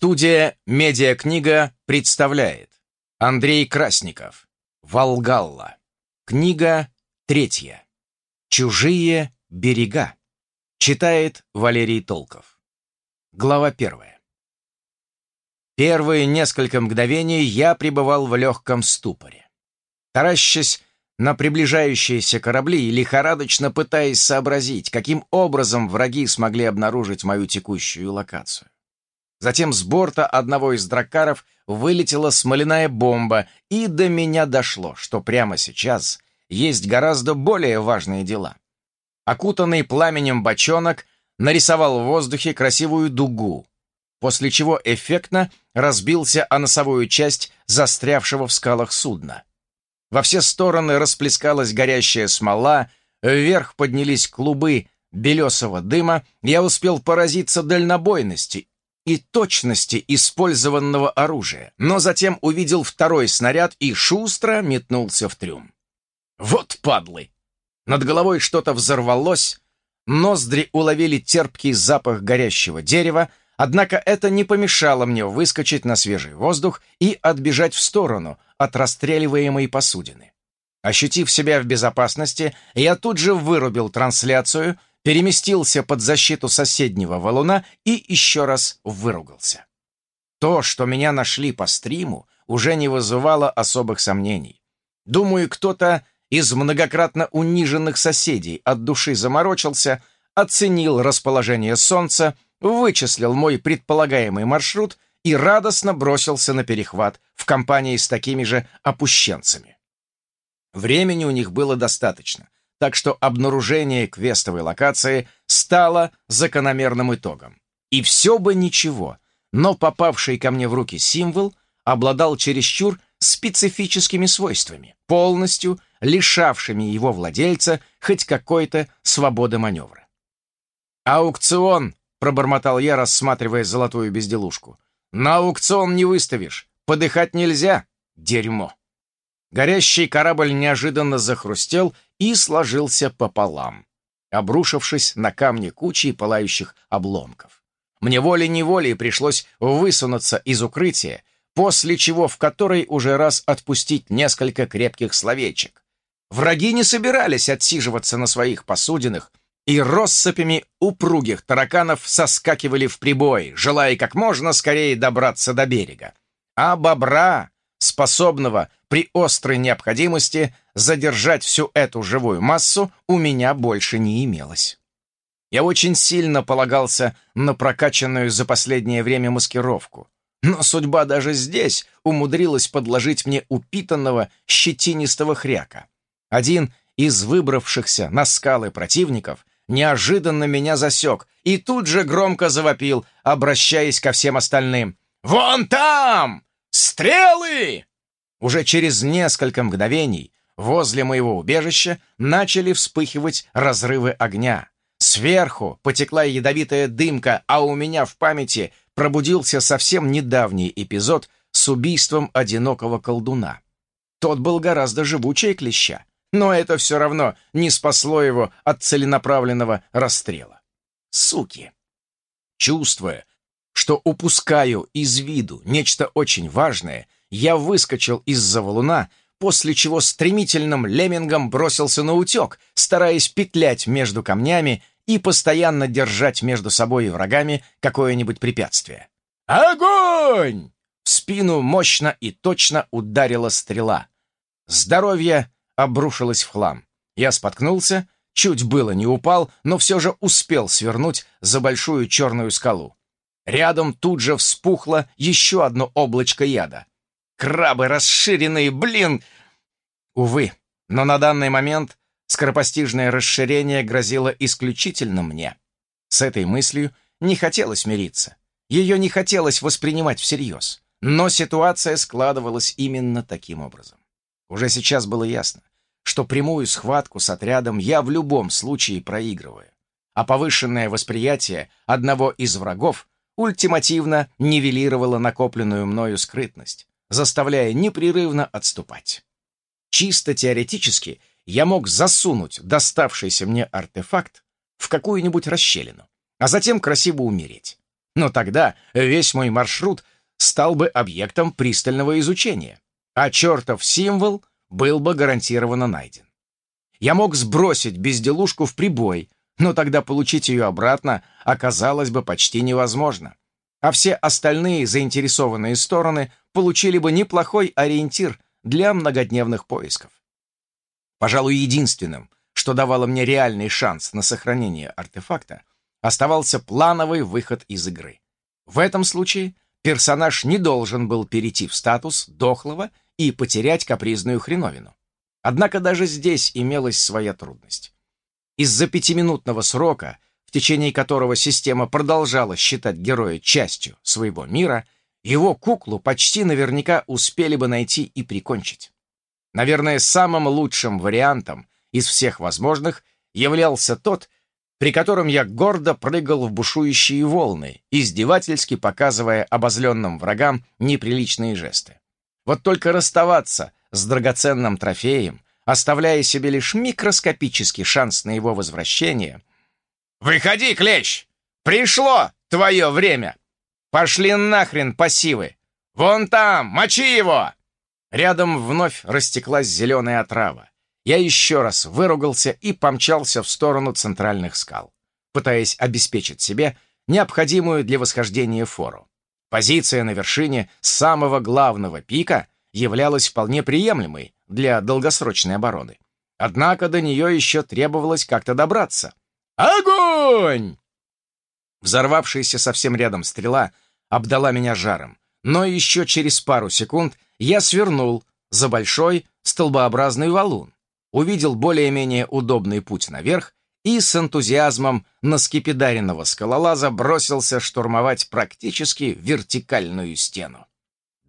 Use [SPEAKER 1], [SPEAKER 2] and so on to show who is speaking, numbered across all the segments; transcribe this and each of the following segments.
[SPEAKER 1] Студия «Медиакнига» представляет Андрей Красников «Волгалла». Книга третья. «Чужие берега». Читает Валерий Толков. Глава первая. Первые несколько мгновений я пребывал в легком ступоре. Таращась на приближающиеся корабли и лихорадочно пытаясь сообразить, каким образом враги смогли обнаружить мою текущую локацию. Затем с борта одного из дракаров вылетела смоляная бомба, и до меня дошло, что прямо сейчас есть гораздо более важные дела. Окутанный пламенем бочонок нарисовал в воздухе красивую дугу, после чего эффектно разбился о носовую часть застрявшего в скалах судна. Во все стороны расплескалась горящая смола, вверх поднялись клубы белесого дыма, я успел поразиться дальнобойности и точности использованного оружия, но затем увидел второй снаряд и шустро метнулся в трюм. Вот падлы! Над головой что-то взорвалось, ноздри уловили терпкий запах горящего дерева, однако это не помешало мне выскочить на свежий воздух и отбежать в сторону от расстреливаемой посудины. Ощутив себя в безопасности, я тут же вырубил трансляцию — переместился под защиту соседнего валуна и еще раз выругался. То, что меня нашли по стриму, уже не вызывало особых сомнений. Думаю, кто-то из многократно униженных соседей от души заморочился, оценил расположение солнца, вычислил мой предполагаемый маршрут и радостно бросился на перехват в компании с такими же опущенцами. Времени у них было достаточно — так что обнаружение квестовой локации стало закономерным итогом. И все бы ничего, но попавший ко мне в руки символ обладал чересчур специфическими свойствами, полностью лишавшими его владельца хоть какой-то свободы маневра. «Аукцион!» — пробормотал я, рассматривая золотую безделушку. «На аукцион не выставишь, подыхать нельзя, дерьмо!» Горящий корабль неожиданно захрустел и сложился пополам, обрушившись на камни кучи пылающих обломков. Мне волей-неволей пришлось высунуться из укрытия, после чего в которой уже раз отпустить несколько крепких словечек. Враги не собирались отсиживаться на своих посудинах, и россыпями упругих тараканов соскакивали в прибой, желая как можно скорее добраться до берега. А бобра, способного при острой необходимости задержать всю эту живую массу, у меня больше не имелось. Я очень сильно полагался на прокачанную за последнее время маскировку. Но судьба даже здесь умудрилась подложить мне упитанного щетинистого хряка. Один из выбравшихся на скалы противников неожиданно меня засек и тут же громко завопил, обращаясь ко всем остальным. «Вон там! Стрелы!» Уже через несколько мгновений возле моего убежища начали вспыхивать разрывы огня. Сверху потекла ядовитая дымка, а у меня в памяти пробудился совсем недавний эпизод с убийством одинокого колдуна. Тот был гораздо живучее клеща, но это все равно не спасло его от целенаправленного расстрела. Суки! Чувствуя, что упускаю из виду нечто очень важное, я выскочил из-за валуна, после чего стремительным леммингом бросился на утек, стараясь петлять между камнями и постоянно держать между собой и врагами какое-нибудь препятствие. «Огонь!» В спину мощно и точно ударила стрела. Здоровье обрушилось в хлам. Я споткнулся, чуть было не упал, но все же успел свернуть за большую черную скалу. Рядом тут же вспухло еще одно облачко яда. Крабы расширенные, блин! Увы, но на данный момент скоропостижное расширение грозило исключительно мне. С этой мыслью не хотелось мириться. Ее не хотелось воспринимать всерьез. Но ситуация складывалась именно таким образом. Уже сейчас было ясно, что прямую схватку с отрядом я в любом случае проигрываю, а повышенное восприятие одного из врагов ультимативно нивелировало накопленную мною скрытность, заставляя непрерывно отступать. Чисто теоретически я мог засунуть доставшийся мне артефакт в какую-нибудь расщелину, а затем красиво умереть. Но тогда весь мой маршрут стал бы объектом пристального изучения, а чертов символ был бы гарантированно найден. Я мог сбросить безделушку в прибой, но тогда получить ее обратно оказалось бы почти невозможно. А все остальные заинтересованные стороны получили бы неплохой ориентир для многодневных поисков. Пожалуй, единственным, что давало мне реальный шанс на сохранение артефакта, оставался плановый выход из игры. В этом случае персонаж не должен был перейти в статус дохлого и потерять капризную хреновину. Однако даже здесь имелась своя трудность. Из-за пятиминутного срока, в течение которого система продолжала считать героя частью своего мира, его куклу почти наверняка успели бы найти и прикончить. Наверное, самым лучшим вариантом из всех возможных являлся тот, при котором я гордо прыгал в бушующие волны, издевательски показывая обозленным врагам неприличные жесты. Вот только расставаться с драгоценным трофеем, оставляя себе лишь микроскопический шанс на его возвращение. «Выходи, клещ! Пришло твое время! Пошли нахрен пассивы! Вон там, мочи его!» Рядом вновь растеклась зеленая отрава. Я еще раз выругался и помчался в сторону центральных скал, пытаясь обеспечить себе необходимую для восхождения фору. Позиция на вершине самого главного пика являлась вполне приемлемой для долгосрочной обороны. Однако до нее еще требовалось как-то добраться. Огонь! Взорвавшаяся совсем рядом стрела обдала меня жаром, но еще через пару секунд я свернул за большой столбообразный валун, увидел более-менее удобный путь наверх и с энтузиазмом на скипидаренного скалолаза бросился штурмовать практически вертикальную стену.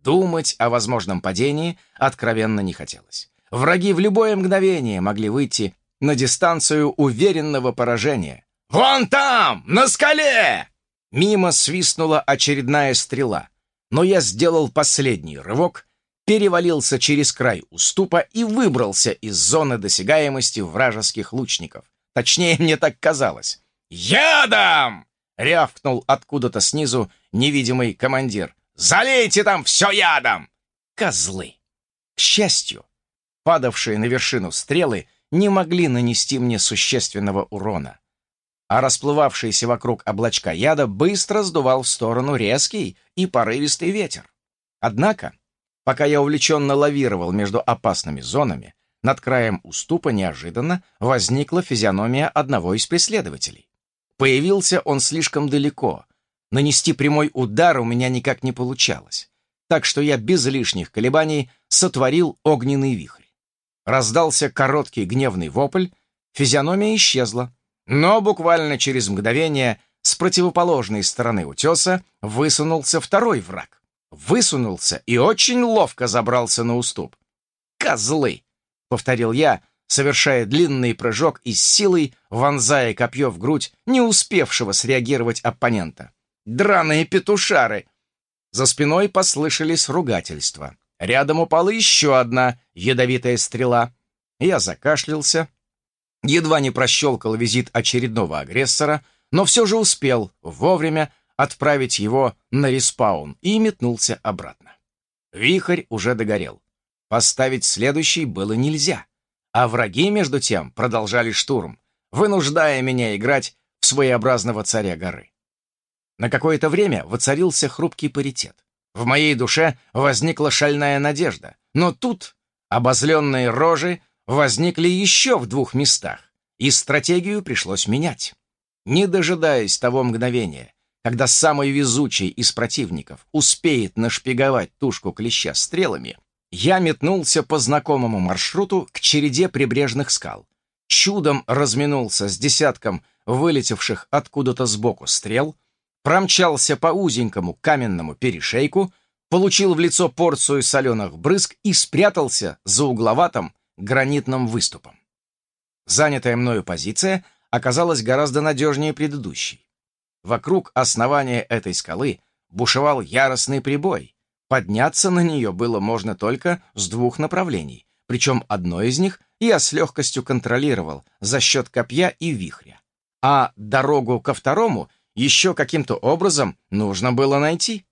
[SPEAKER 1] Думать о возможном падении откровенно не хотелось. Враги в любое мгновение могли выйти на дистанцию уверенного поражения. «Вон там, на скале!» Мимо свистнула очередная стрела, но я сделал последний рывок, перевалился через край уступа и выбрался из зоны досягаемости вражеских лучников. Точнее, мне так казалось. «Ядом!» — рявкнул откуда-то снизу невидимый командир. Залейте там все ядом!» Козлы! К счастью, падавшие на вершину стрелы не могли нанести мне существенного урона, а расплывавшийся вокруг облачка яда быстро сдувал в сторону резкий и порывистый ветер. Однако, пока я увлеченно лавировал между опасными зонами, над краем уступа неожиданно возникла физиономия одного из преследователей. Появился он слишком далеко, Нанести прямой удар у меня никак не получалось, так что я без лишних колебаний сотворил огненный вихрь. Раздался короткий гневный вопль, физиономия исчезла, но буквально через мгновение с противоположной стороны утеса высунулся второй враг. Высунулся и очень ловко забрался на уступ. «Козлы!» — повторил я, совершая длинный прыжок и с силой вонзая копье в грудь не успевшего среагировать оппонента. Драные петушары!» За спиной послышались ругательства. Рядом упала еще одна ядовитая стрела. Я закашлялся, едва не прощелкал визит очередного агрессора, но все же успел вовремя отправить его на респаун и метнулся обратно. Вихрь уже догорел. Поставить следующий было нельзя, а враги, между тем, продолжали штурм, вынуждая меня играть в своеобразного царя горы. На какое-то время воцарился хрупкий паритет. В моей душе возникла шальная надежда. Но тут обозленные рожи возникли еще в двух местах, и стратегию пришлось менять. Не дожидаясь того мгновения, когда самый везучий из противников успеет нашпиговать тушку клеща стрелами, я метнулся по знакомому маршруту к череде прибрежных скал. Чудом разминулся с десятком вылетевших откуда-то сбоку стрел, промчался по узенькому каменному перешейку, получил в лицо порцию соленых брызг и спрятался за угловатым гранитным выступом. Занятая мною позиция оказалась гораздо надежнее предыдущей. Вокруг основания этой скалы бушевал яростный прибой. Подняться на нее было можно только с двух направлений, причем одно из них я с легкостью контролировал за счет копья и вихря, а дорогу ко второму еще каким-то образом нужно было найти.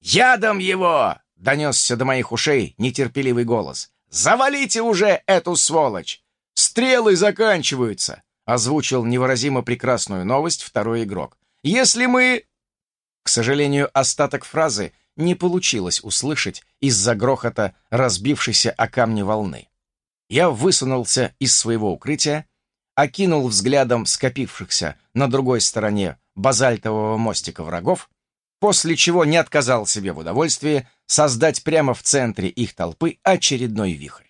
[SPEAKER 1] «Ядом его!» — донесся до моих ушей нетерпеливый голос. «Завалите уже эту сволочь! Стрелы заканчиваются!» — озвучил невыразимо прекрасную новость второй игрок. «Если мы...» К сожалению, остаток фразы не получилось услышать из-за грохота разбившейся о камни волны. Я высунулся из своего укрытия, окинул взглядом скопившихся на другой стороне базальтового мостика врагов, после чего не отказал себе в удовольствии создать прямо в центре их толпы очередной вихрь.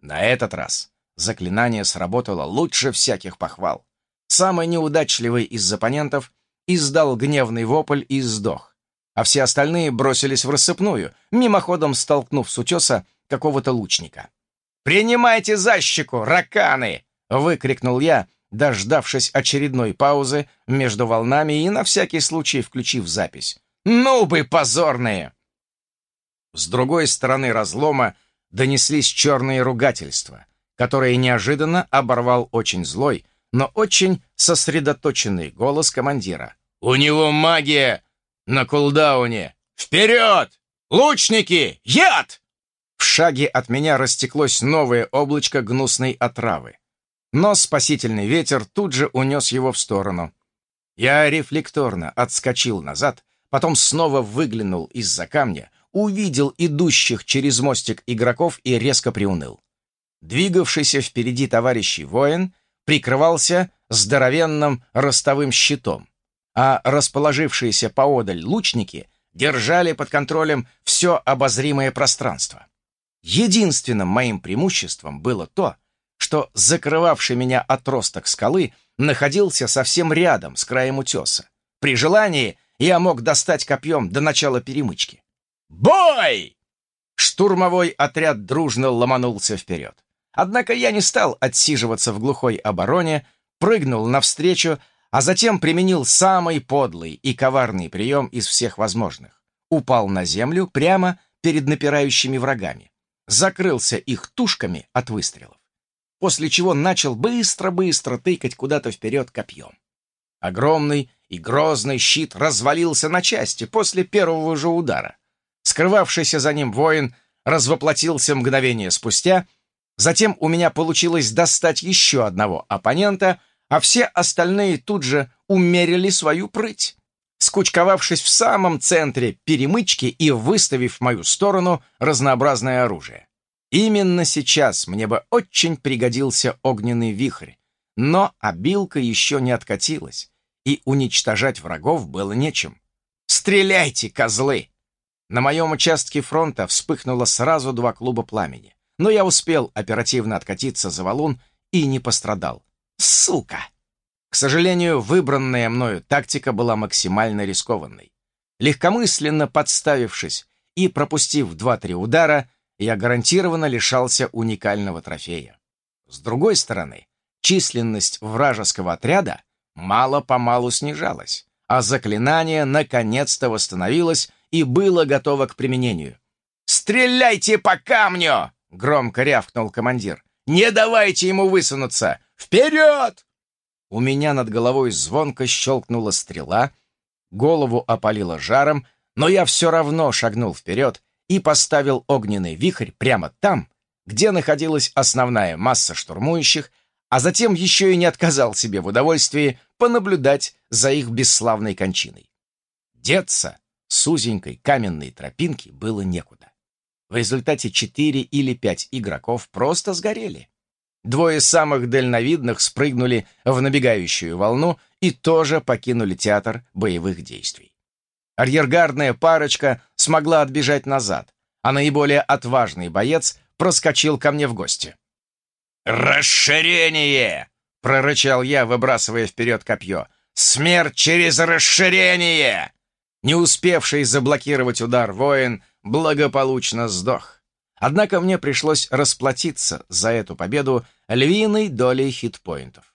[SPEAKER 1] На этот раз заклинание сработало лучше всяких похвал. Самый неудачливый из оппонентов издал гневный вопль и сдох, а все остальные бросились в рассыпную, мимоходом столкнув с утеса какого-то лучника. «Принимайте защику, раканы!» — выкрикнул я, дождавшись очередной паузы между волнами и на всякий случай включив запись. «Ну бы позорные!» С другой стороны разлома донеслись черные ругательства, которые неожиданно оборвал очень злой, но очень сосредоточенный голос командира. «У него магия на кулдауне! Вперед! Лучники! Яд!» В шаге от меня растеклось новое облачко гнусной отравы. Но спасительный ветер тут же унес его в сторону. Я рефлекторно отскочил назад, потом снова выглянул из-за камня, увидел идущих через мостик игроков и резко приуныл. Двигавшийся впереди товарищий воин прикрывался здоровенным ростовым щитом, а расположившиеся поодаль лучники держали под контролем все обозримое пространство. Единственным моим преимуществом было то, что закрывавший меня отросток скалы находился совсем рядом с краем утеса. При желании я мог достать копьем до начала перемычки. «Бой!» Штурмовой отряд дружно ломанулся вперед. Однако я не стал отсиживаться в глухой обороне, прыгнул навстречу, а затем применил самый подлый и коварный прием из всех возможных. Упал на землю прямо перед напирающими врагами. Закрылся их тушками от выстрелов после чего начал быстро-быстро тыкать куда-то вперед копьем. Огромный и грозный щит развалился на части после первого же удара. Скрывавшийся за ним воин развоплотился мгновение спустя, затем у меня получилось достать еще одного оппонента, а все остальные тут же умерили свою прыть, скучковавшись в самом центре перемычки и выставив в мою сторону разнообразное оружие. Именно сейчас мне бы очень пригодился огненный вихрь, но обилка еще не откатилась, и уничтожать врагов было нечем. «Стреляйте, козлы!» На моем участке фронта вспыхнуло сразу два клуба пламени, но я успел оперативно откатиться за валун и не пострадал. Сука! К сожалению, выбранная мною тактика была максимально рискованной. Легкомысленно подставившись и пропустив два-три удара, я гарантированно лишался уникального трофея. С другой стороны, численность вражеского отряда мало-помалу снижалась, а заклинание наконец-то восстановилось и было готово к применению. «Стреляйте по камню!» — громко рявкнул командир. «Не давайте ему высунуться! Вперед!» У меня над головой звонко щелкнула стрела, голову опалило жаром, но я все равно шагнул вперед и поставил огненный вихрь прямо там, где находилась основная масса штурмующих, а затем еще и не отказал себе в удовольствии понаблюдать за их бесславной кончиной. Деться с узенькой каменной тропинки было некуда. В результате четыре или пять игроков просто сгорели. Двое самых дальновидных спрыгнули в набегающую волну и тоже покинули театр боевых действий. Арьергардная парочка смогла отбежать назад, а наиболее отважный боец проскочил ко мне в гости. «Расширение!» — прорычал я, выбрасывая вперед копье. «Смерть через расширение!» Не успевший заблокировать удар воин благополучно сдох. Однако мне пришлось расплатиться за эту победу львиной долей хитпоинтов.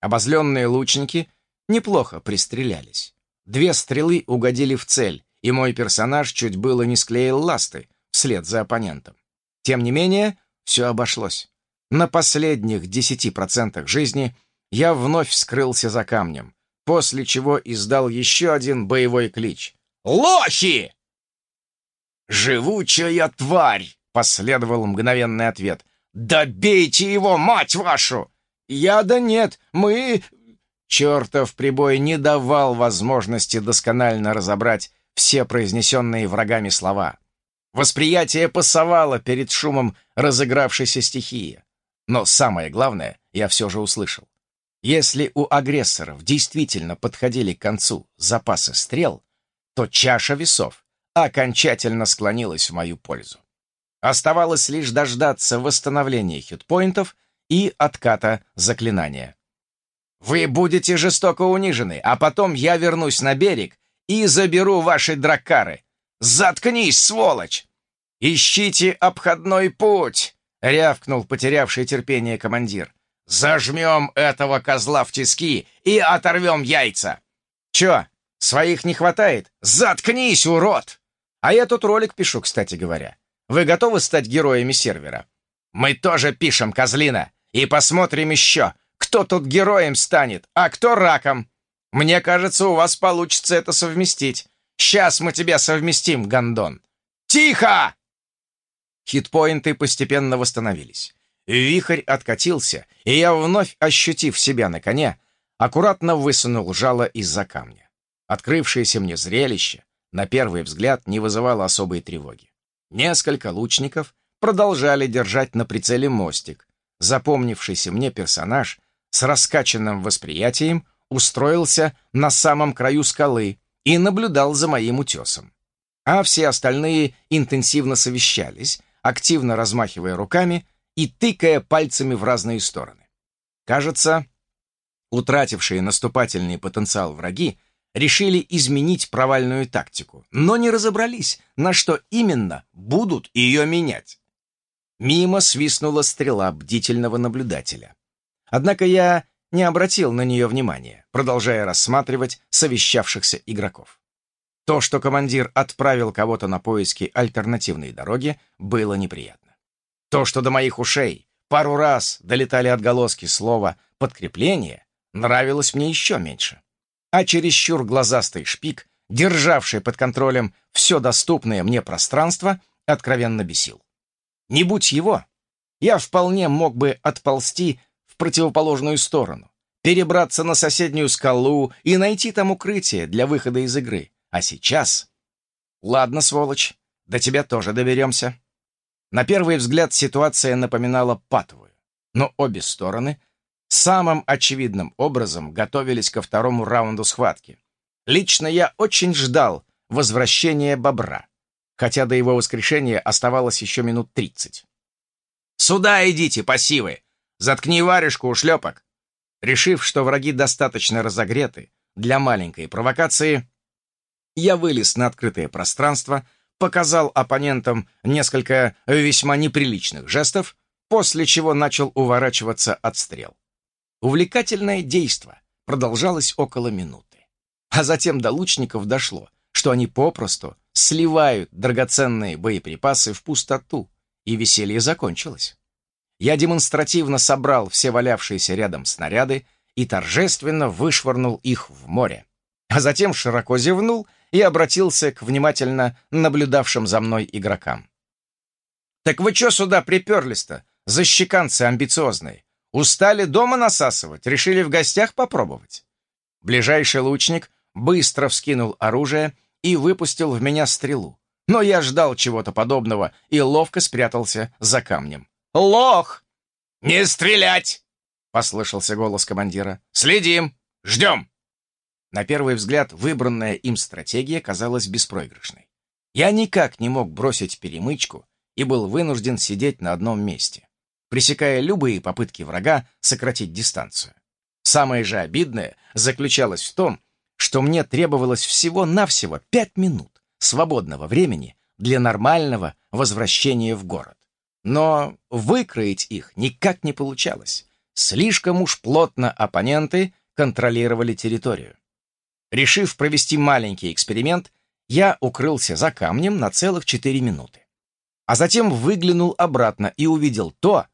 [SPEAKER 1] Обозленные лучники неплохо пристрелялись. Две стрелы угодили в цель, и мой персонаж чуть было не склеил ласты вслед за оппонентом. Тем не менее, все обошлось. На последних десяти процентах жизни я вновь скрылся за камнем, после чего издал еще один боевой клич. «Лохи!» «Живучая тварь!» — последовал мгновенный ответ. «Добейте его, мать вашу!» «Я да нет, мы...» Чертов прибой не давал возможности досконально разобрать все произнесенные врагами слова. Восприятие пасовало перед шумом разыгравшейся стихии. Но самое главное я все же услышал. Если у агрессоров действительно подходили к концу запасы стрел, то чаша весов окончательно склонилась в мою пользу. Оставалось лишь дождаться восстановления хитпоинтов и отката заклинания. «Вы будете жестоко унижены, а потом я вернусь на берег и заберу ваши драккары. Заткнись, сволочь! Ищите обходной путь!» — рявкнул потерявший терпение командир. «Зажмем этого козла в тиски и оторвем яйца!» «Чё, своих не хватает? Заткнись, урод!» А я тут ролик пишу, кстати говоря. Вы готовы стать героями сервера? Мы тоже пишем, козлина, и посмотрим еще, кто тут героем станет, а кто раком. Мне кажется, у вас получится это совместить. Сейчас мы тебя совместим, гондон. Тихо! Хитпоинты постепенно восстановились. Вихрь откатился, и я, вновь ощутив себя на коне, аккуратно высунул жало из-за камня. Открывшееся мне зрелище на первый взгляд не вызывало особой тревоги. Несколько лучников продолжали держать на прицеле мостик. Запомнившийся мне персонаж с раскачанным восприятием устроился на самом краю скалы и наблюдал за моим утесом. А все остальные интенсивно совещались, активно размахивая руками и тыкая пальцами в разные стороны. Кажется, утратившие наступательный потенциал враги решили изменить провальную тактику, но не разобрались, на что именно будут ее менять. Мимо свистнула стрела бдительного наблюдателя. Однако я не обратил на нее внимания, продолжая рассматривать совещавшихся игроков. То, что командир отправил кого-то на поиски альтернативной дороги, было неприятно. То, что до моих ушей пару раз долетали отголоски слова «подкрепление», нравилось мне еще меньше. А чересчур глазастый шпик, державший под контролем все доступное мне пространство, откровенно бесил. Не будь его, я вполне мог бы отползти в противоположную сторону, перебраться на соседнюю скалу и найти там укрытие для выхода из игры. А сейчас... Ладно, сволочь, до тебя тоже доберемся. На первый взгляд ситуация напоминала патовую, но обе стороны самым очевидным образом готовились ко второму раунду схватки. Лично я очень ждал возвращения бобра, хотя до его воскрешения оставалось еще минут тридцать. «Сюда идите, пассивы! Заткни варежку, ушлепок!» Решив, что враги достаточно разогреты для маленькой провокации, я вылез на открытое пространство показал оппонентам несколько весьма неприличных жестов, после чего начал уворачиваться от стрел. Увлекательное действо продолжалось около минуты. А затем до лучников дошло, что они попросту сливают драгоценные боеприпасы в пустоту, и веселье закончилось. Я демонстративно собрал все валявшиеся рядом снаряды и торжественно вышвырнул их в море, а затем широко зевнул и обратился к внимательно наблюдавшим за мной игрокам. «Так вы чё сюда приперлись-то, защеканцы амбициозные? Устали дома насасывать? Решили в гостях попробовать?» Ближайший лучник быстро вскинул оружие и выпустил в меня стрелу. Но я ждал чего-то подобного и ловко спрятался за камнем. «Лох!» «Не стрелять!» — послышался голос командира. «Следим! Ждем!» На первый взгляд, выбранная им стратегия казалась беспроигрышной. Я никак не мог бросить перемычку и был вынужден сидеть на одном месте, пресекая любые попытки врага сократить дистанцию. Самое же обидное заключалось в том, что мне требовалось всего-навсего пять минут свободного времени для нормального возвращения в город. Но выкроить их никак не получалось. Слишком уж плотно оппоненты контролировали территорию. Решив провести маленький эксперимент, я укрылся за камнем на целых четыре минуты. А затем выглянул обратно и увидел то,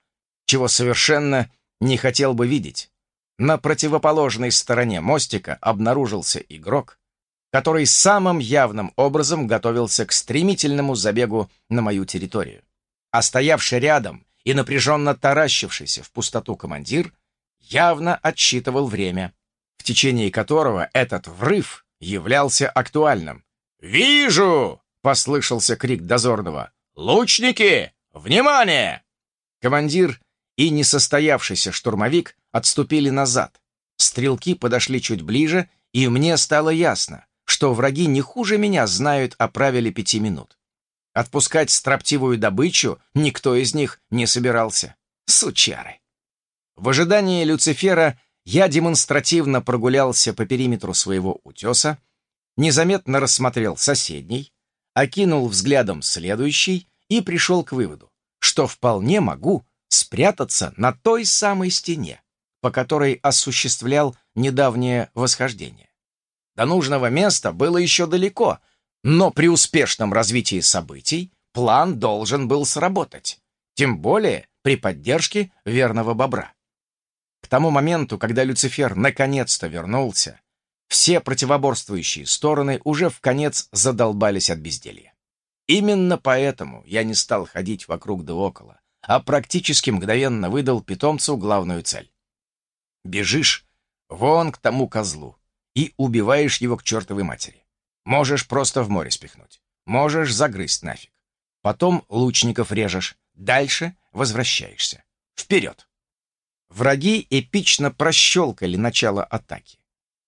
[SPEAKER 1] чего совершенно не хотел бы видеть. на противоположной стороне мостика обнаружился игрок, который самым явным образом готовился к стремительному забегу на мою территорию. А стоявший рядом и напряженно таращившийся в пустоту командир явно отсчитывал время, в течение которого этот врыв являлся актуальным. «Вижу!» — послышался крик дозорного. «Лучники! Внимание!» Командир и несостоявшийся штурмовик отступили назад. Стрелки подошли чуть ближе, и мне стало ясно, что враги не хуже меня знают о правиле пяти минут. Отпускать строптивую добычу никто из них не собирался. Сучары! В ожидании Люцифера я демонстративно прогулялся по периметру своего утеса, незаметно рассмотрел соседний, окинул взглядом следующий и пришел к выводу, что вполне могу спрятаться на той самой стене, по которой осуществлял недавнее восхождение. До нужного места было еще далеко, но при успешном развитии событий план должен был сработать, тем более при поддержке верного бобра. К тому моменту, когда Люцифер наконец-то вернулся, все противоборствующие стороны уже в конец задолбались от безделья. Именно поэтому я не стал ходить вокруг да около, а практически мгновенно выдал питомцу главную цель. Бежишь вон к тому козлу и убиваешь его к чертовой матери. Можешь просто в море спихнуть, можешь загрызть нафиг. Потом лучников режешь, дальше возвращаешься. Вперед! Враги эпично прощелкали начало атаки.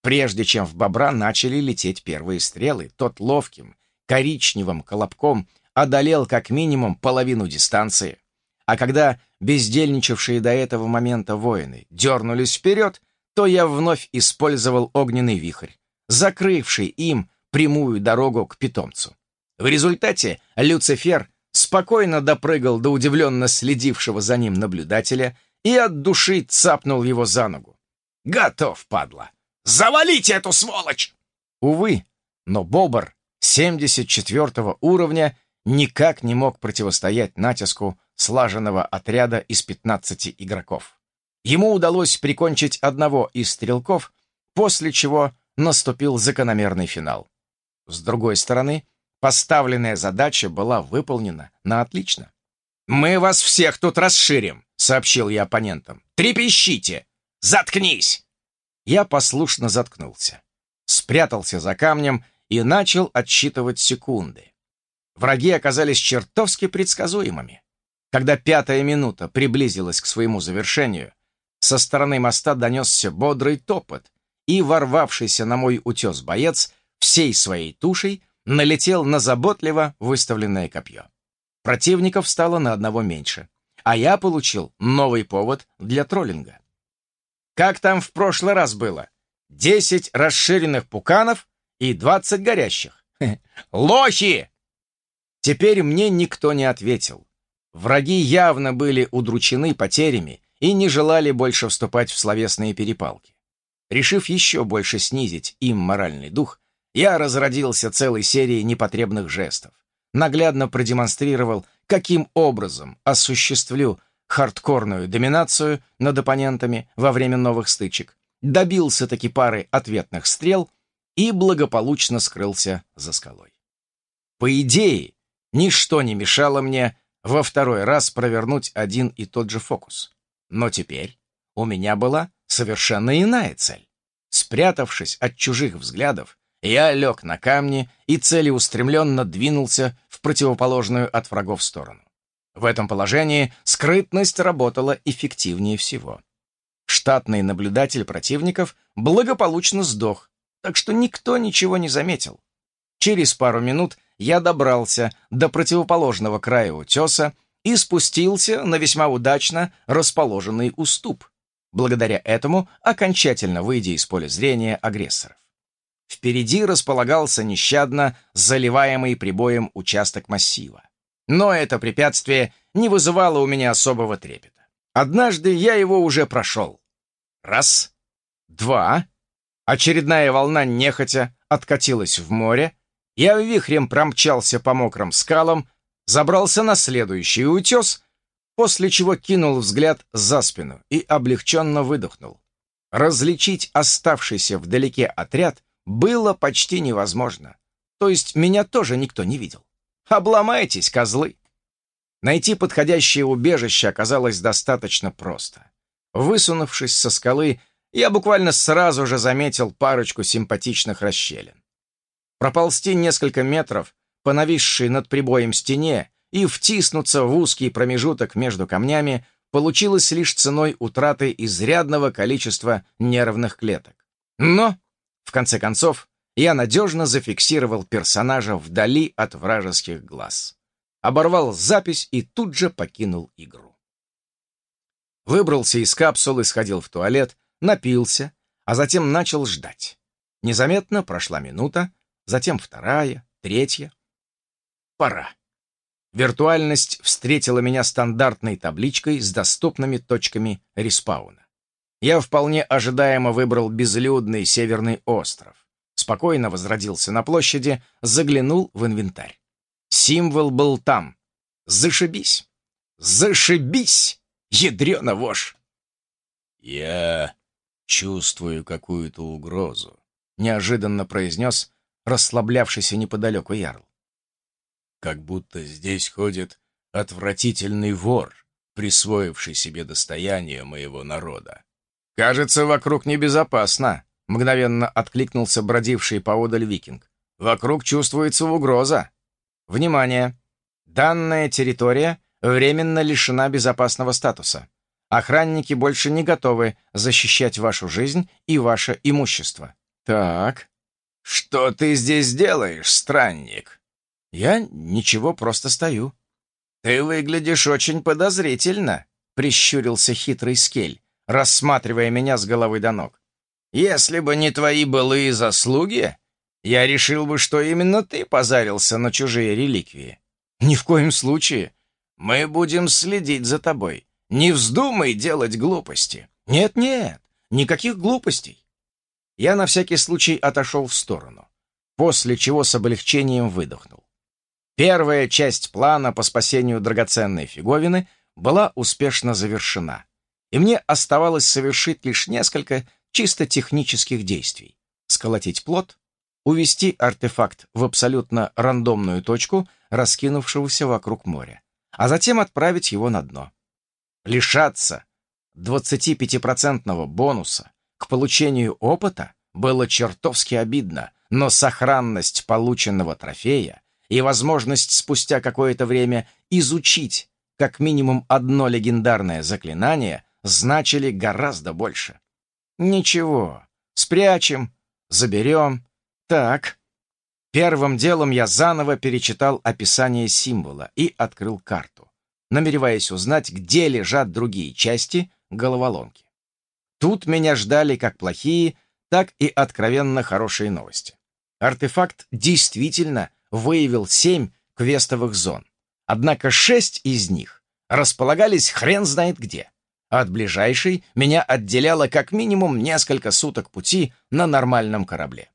[SPEAKER 1] Прежде чем в бобра начали лететь первые стрелы, тот ловким, коричневым колобком одолел как минимум половину дистанции, а когда бездельничавшие до этого момента воины дернулись вперед, то я вновь использовал огненный вихрь, закрывший им прямую дорогу к питомцу. В результате Люцифер спокойно допрыгал до удивленно следившего за ним наблюдателя и от души цапнул его за ногу. «Готов, падла! Завалите эту сволочь!» Увы, но Бобр 74 уровня никак не мог противостоять натиску слаженного отряда из 15 игроков. Ему удалось прикончить одного из стрелков, после чего наступил закономерный финал. С другой стороны, поставленная задача была выполнена на отлично. «Мы вас всех тут расширим», — сообщил я оппонентам. «Трепещите! Заткнись!» Я послушно заткнулся, спрятался за камнем и начал отсчитывать секунды. Враги оказались чертовски предсказуемыми. Когда пятая минута приблизилась к своему завершению, со стороны моста донесся бодрый топот, и ворвавшийся на мой утес боец всей своей тушей налетел на заботливо выставленное копье. Противников стало на одного меньше, а я получил новый повод для троллинга. Как там в прошлый раз было? Десять расширенных пуканов и двадцать горящих. Лохи! Теперь мне никто не ответил. Враги явно были удручены потерями и не желали больше вступать в словесные перепалки. Решив еще больше снизить им моральный дух, я разродился целой серией непотребных жестов, наглядно продемонстрировал, каким образом осуществлю хардкорную доминацию над оппонентами во время новых стычек, добился таки пары ответных стрел и благополучно скрылся за скалой. По идее, Ничто не мешало мне во второй раз провернуть один и тот же фокус. Но теперь у меня была совершенно иная цель. Спрятавшись от чужих взглядов, я лег на камни и целеустремленно двинулся в противоположную от врагов сторону. В этом положении скрытность работала эффективнее всего. Штатный наблюдатель противников благополучно сдох, так что никто ничего не заметил. Через пару минут я добрался до противоположного края утеса и спустился на весьма удачно расположенный уступ, благодаря этому окончательно выйдя из поля зрения агрессоров. Впереди располагался нещадно заливаемый прибоем участок массива. Но это препятствие не вызывало у меня особого трепета. Однажды я его уже прошел. Раз, два. Очередная волна нехотя откатилась в море, я вихрем промчался по мокрым скалам, забрался на следующий утес, после чего кинул взгляд за спину и облегченно выдохнул. различить оставшийся вдалеке отряд было почти невозможно. То есть меня тоже никто не видел. Обломайтесь, козлы! Найти подходящее убежище оказалось достаточно просто. Высунувшись со скалы, я буквально сразу же заметил парочку симпатичных расщелин. Проползти несколько метров по нависшей над прибоем стене и втиснуться в узкий промежуток между камнями получилось лишь ценой утраты изрядного количества нервных клеток. Но, конце концов, я надежно зафиксировал персонажа вдали от вражеских глаз. Оборвал запись и тут же покинул игру. Выбрался из капсулы, сходил в туалет, напился, а затем начал ждать. Незаметно прошла минута, затем вторая, третья. Пора. Виртуальность встретила меня стандартной табличкой с доступными точками респауна. Я вполне ожидаемо выбрал безлюдный северный остров. Спокойно возродился на площади, заглянул в инвентарь. Символ был там. Зашибись! Зашибись! Ядрена вошь!
[SPEAKER 2] «Я чувствую какую-то угрозу», —
[SPEAKER 1] неожиданно произнес расслаблявшийся неподалеку Ярл
[SPEAKER 2] как будто здесь ходит отвратительный вор, присвоивший себе достояние моего народа.
[SPEAKER 1] «Кажется, вокруг небезопасно», — мгновенно откликнулся бродивший поодаль викинг. «Вокруг чувствуется угроза. Внимание! Данная территория временно лишена безопасного статуса. Охранники больше не готовы защищать вашу жизнь и ваше имущество». «Так, что ты здесь делаешь, странник?» «Я ничего, просто стою». «Ты выглядишь очень подозрительно», — прищурился хитрый скель, рассматривая меня с головы до ног. «Если бы не твои былые заслуги, я решил бы, что именно ты позарился на чужие реликвии. Ни в коем случае. Мы будем следить за тобой. Не вздумай делать глупости. Нет-нет, никаких глупостей». Я на всякий случай отошел в сторону, после чего с облегчением выдохнул. Первая часть плана по спасению драгоценной фиговины была успешно завершена, и мне оставалось совершить лишь несколько чисто технических действий. Сколотить плод, увести артефакт в абсолютно рандомную точку, раскинувшегося вокруг моря, а затем отправить его на дно. Лишаться 25% бонуса к получению опыта было чертовски обидно, но сохранность полученного трофея и возможность спустя какое-то время изучить как минимум одно легендарное заклинание значили гораздо больше. Ничего, спрячем, заберем. Так. Первым делом я заново перечитал описание символа и открыл карту, намереваясь узнать, где лежат другие части головоломки. Тут меня ждали как плохие, так и откровенно хорошие новости. Артефакт действительно выявил семь квестовых зон. Однако шесть из них располагались хрен знает где. От ближайшей меня отделяло как минимум несколько суток пути на нормальном корабле.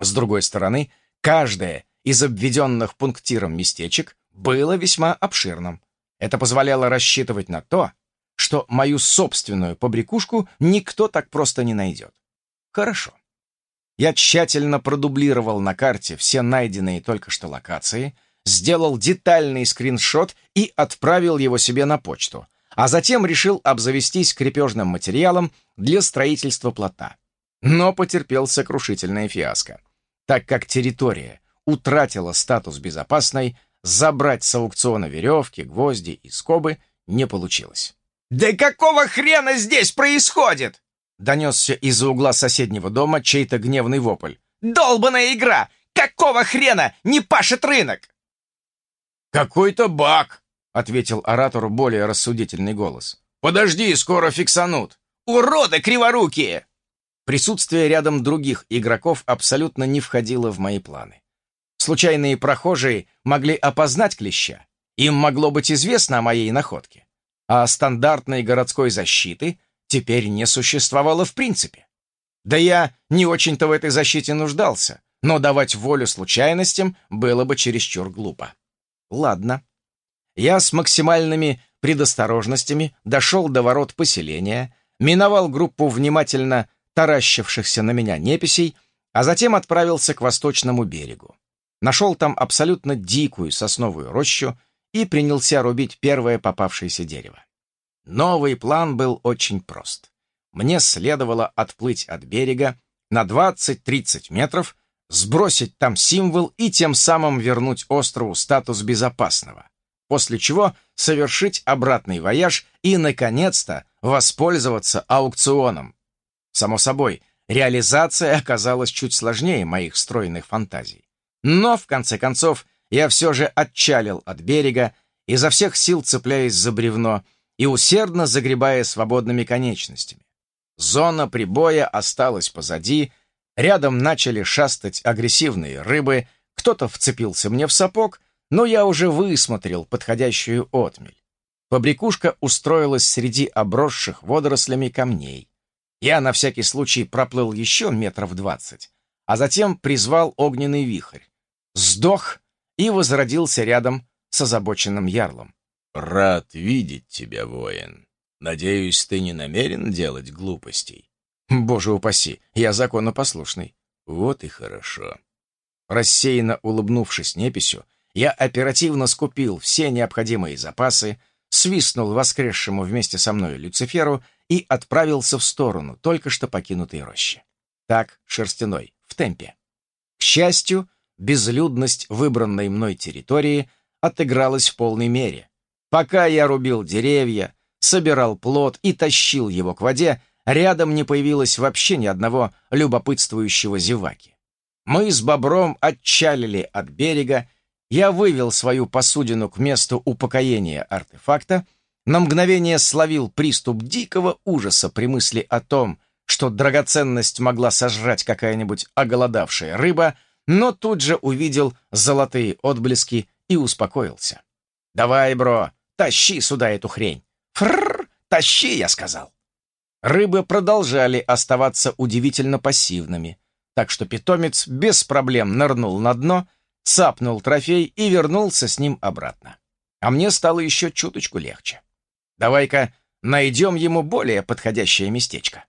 [SPEAKER 1] С другой стороны, каждое из обведенных пунктиром местечек было весьма обширным. Это позволяло рассчитывать на то, что мою собственную побрякушку никто так просто не найдет. Хорошо. Я тщательно продублировал на карте все найденные только что локации, сделал детальный скриншот и отправил его себе на почту, а затем решил обзавестись крепежным материалом для строительства плота. Но потерпел сокрушительное фиаско, так как территория утратила статус безопасной, забрать с аукциона веревки, гвозди и скобы не получилось. «Да какого хрена здесь происходит?» Донесся из-за угла соседнего дома чей-то гневный вопль. «Долбаная игра! Какого хрена не пашет рынок?»
[SPEAKER 2] «Какой-то баг!»
[SPEAKER 1] — ответил оратору более рассудительный голос.
[SPEAKER 2] «Подожди, скоро фиксанут!»
[SPEAKER 1] «Уроды криворукие!» Присутствие рядом других игроков абсолютно не входило в мои планы. Случайные прохожие могли опознать клеща. Им могло быть известно о моей находке. А стандартной городской защиты теперь не существовало в принципе. Да я не очень-то в этой защите нуждался, но давать волю случайностям было бы чересчур глупо. Ладно. Я с максимальными предосторожностями дошел до ворот поселения, миновал группу внимательно таращившихся на меня неписей, а затем отправился к восточному берегу. Нашел там абсолютно дикую сосновую рощу и принялся рубить первое попавшееся дерево. Новый план был очень прост. Мне следовало отплыть от берега на 20-30 метров, сбросить там символ и тем самым вернуть острову статус безопасного, после чего совершить обратный вояж и, наконец-то, воспользоваться аукционом. Само собой, реализация оказалась чуть сложнее моих стройных фантазий. Но, в конце концов, я все же отчалил от берега, изо всех сил цепляясь за бревно и усердно загребая свободными конечностями. Зона прибоя осталась позади, рядом начали шастать агрессивные рыбы, кто-то вцепился мне в сапог, но я уже высмотрел подходящую отмель. Побрякушка устроилась среди обросших водорослями камней. Я на всякий случай проплыл еще метров двадцать, а затем призвал огненный вихрь. Сдох и возродился рядом с озабоченным ярлом.
[SPEAKER 2] «Рад видеть тебя, воин. Надеюсь, ты не намерен делать глупостей?»
[SPEAKER 1] «Боже упаси, я законопослушный».
[SPEAKER 2] «Вот и хорошо».
[SPEAKER 1] Рассеянно улыбнувшись неписью, я оперативно скупил все необходимые запасы, свистнул воскресшему вместе со мной Люциферу и отправился в сторону только что покинутой рощи. Так, шерстяной, в темпе. К счастью, безлюдность выбранной мной территории отыгралась в полной мере. Пока я рубил деревья, собирал плод и тащил его к воде, рядом не появилось вообще ни одного любопытствующего зеваки. Мы с бобром отчалили от берега, я вывел свою посудину к месту упокоения артефакта, на мгновение словил приступ дикого ужаса при мысли о том, что драгоценность могла сожрать какая-нибудь оголодавшая рыба, но тут же увидел золотые отблески и успокоился. «Давай, бро, тащи сюда эту хрень!» «Фрррр! Тащи!» — я сказал. Рыбы продолжали оставаться удивительно пассивными, так что питомец без проблем нырнул на дно, цапнул трофей и вернулся с ним обратно. А мне стало еще чуточку легче. Давай-ка найдем ему более подходящее местечко.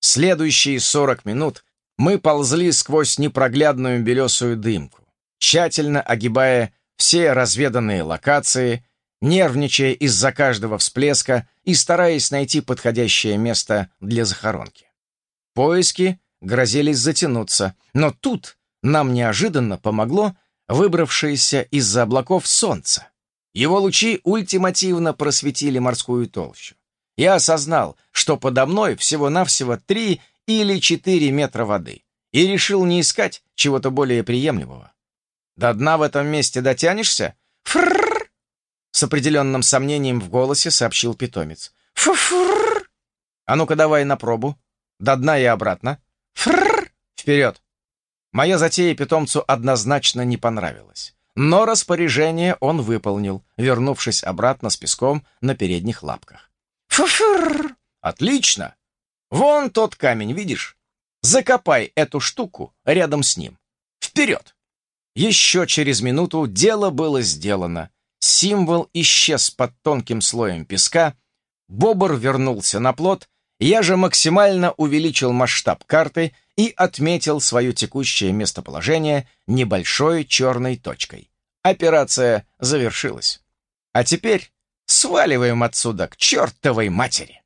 [SPEAKER 1] Следующие сорок минут мы ползли сквозь непроглядную белесую дымку, тщательно огибая все разведанные локации, нервничая из-за каждого всплеска и стараясь найти подходящее место для захоронки. Поиски грозились затянуться, но тут нам неожиданно помогло выбравшееся из-за облаков солнце. Его лучи ультимативно просветили морскую толщу. Я осознал, что подо мной всего-навсего три или четыре метра воды, и решил не искать чего-то более приемлемого. До дна в этом месте дотянешься? Фрррр! С определенным сомнением в голосе сообщил питомец. Фу-фрррр! А ну-ка давай на пробу. До дна и обратно. Фрррр! Вперед! Моя затея питомцу однозначно не понравилась. Но распоряжение он выполнил, вернувшись обратно с песком на передних лапках. Фу-фур! Отлично! Вон тот камень, видишь? Закопай эту штуку рядом с ним. Вперед! Еще через минуту дело было сделано. Символ исчез под тонким слоем песка, бобр вернулся на плот, я же максимально увеличил масштаб карты и отметил свое текущее местоположение небольшой черной точкой. Операция завершилась. А теперь сваливаем отсюда к чертовой матери.